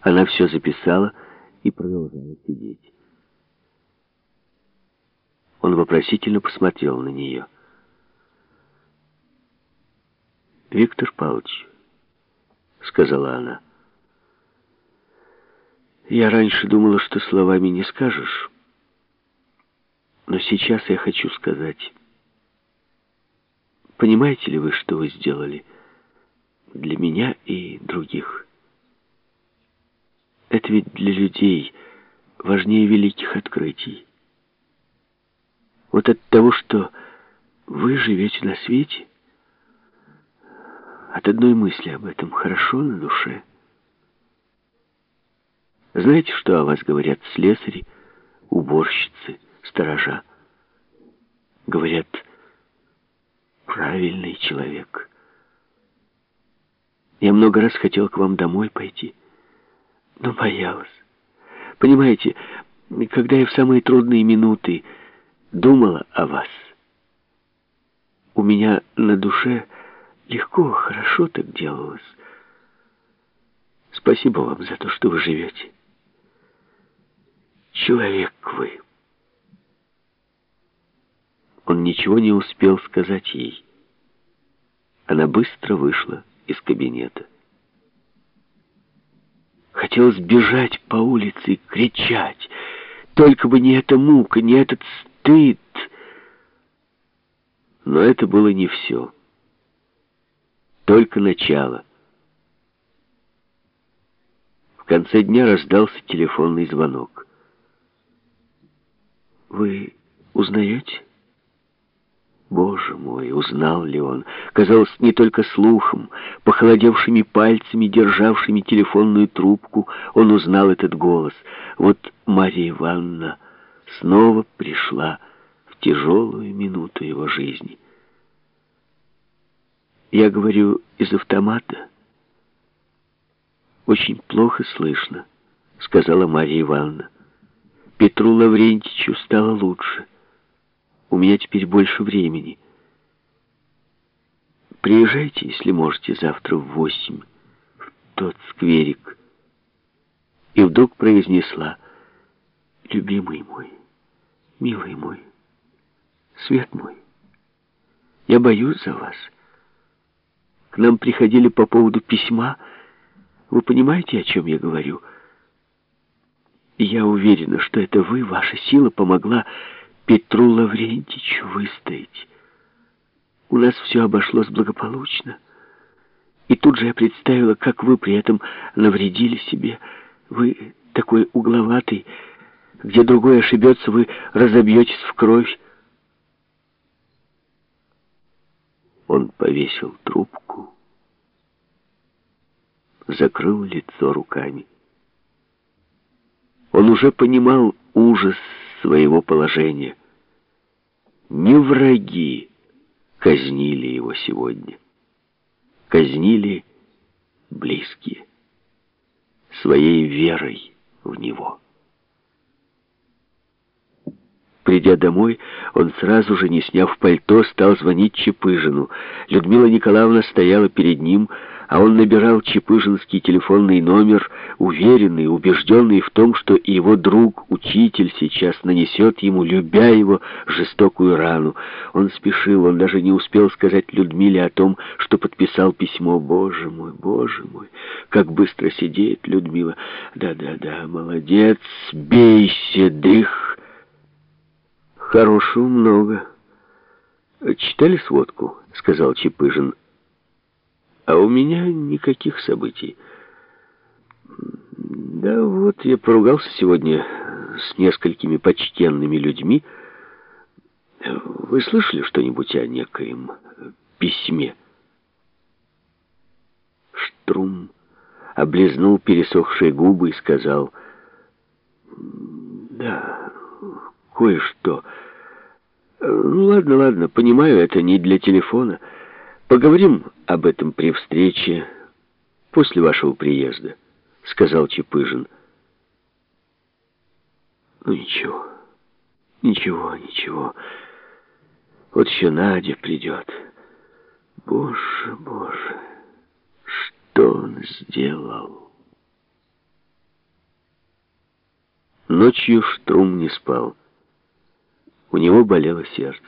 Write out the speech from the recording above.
Она все записала и продолжала сидеть. Он вопросительно посмотрел на нее. «Виктор Павлович», — сказала она, — «я раньше думала, что словами не скажешь, но сейчас я хочу сказать. Понимаете ли вы, что вы сделали для меня и других?» Это ведь для людей важнее великих открытий. Вот от того, что вы живете на свете, от одной мысли об этом хорошо на душе. Знаете, что о вас говорят слесари, уборщицы, сторожа? Говорят, правильный человек. Я много раз хотел к вам домой пойти но боялась. Понимаете, когда я в самые трудные минуты думала о вас, у меня на душе легко, хорошо так делалось. Спасибо вам за то, что вы живете. Человек вы. Он ничего не успел сказать ей. Она быстро вышла из кабинета. Хотелось бежать по улице и кричать. Только бы не эта мука, не этот стыд. Но это было не все. Только начало. В конце дня раздался телефонный звонок. «Вы узнаете?» Боже мой, узнал ли он? Казалось, не только слухом, похолодевшими пальцами, державшими телефонную трубку, он узнал этот голос. Вот Мария Ивановна снова пришла в тяжелую минуту его жизни. Я говорю из автомата. Очень плохо слышно, сказала Мария Ивановна. Петру Лаврентьевичу стало лучше. У меня теперь больше времени. Приезжайте, если можете, завтра в восемь в тот скверик. И вдруг произнесла, любимый мой, милый мой, свет мой, я боюсь за вас. К нам приходили по поводу письма. Вы понимаете, о чем я говорю? Я уверена, что это вы, ваша сила помогла Петру Лаврентичу выстоять. У нас все обошлось благополучно. И тут же я представила, как вы при этом навредили себе. Вы такой угловатый, где другой ошибется, вы разобьетесь в кровь. Он повесил трубку, закрыл лицо руками. Он уже понимал ужас своего положения. Не враги казнили его сегодня. Казнили близкие, своей верой в него. Придя домой, он сразу же, не сняв пальто, стал звонить Чепыжину. Людмила Николаевна стояла перед ним, а он набирал чепыжинский телефонный номер, уверенный, убежденный в том, что его друг, учитель, сейчас нанесет ему, любя его, жестокую рану. Он спешил, он даже не успел сказать Людмиле о том, что подписал письмо. «Боже мой, боже мой, как быстро сидит Людмила! Да-да-да, молодец, бейся, дых!» «Хорошего много». «Читали сводку?» — сказал Чепыжин. А у меня никаких событий. Да вот, я поругался сегодня с несколькими почтенными людьми. Вы слышали что-нибудь о некоем письме? Штрум облизнул пересохшие губы и сказал, «Да, кое-что. Ну, ладно, ладно, понимаю, это не для телефона». Поговорим об этом при встрече после вашего приезда, сказал Чепыжин. Ну ничего, ничего, ничего. Вот еще Надя придет. Боже, боже, что он сделал? Ночью Штрум не спал. У него болело сердце.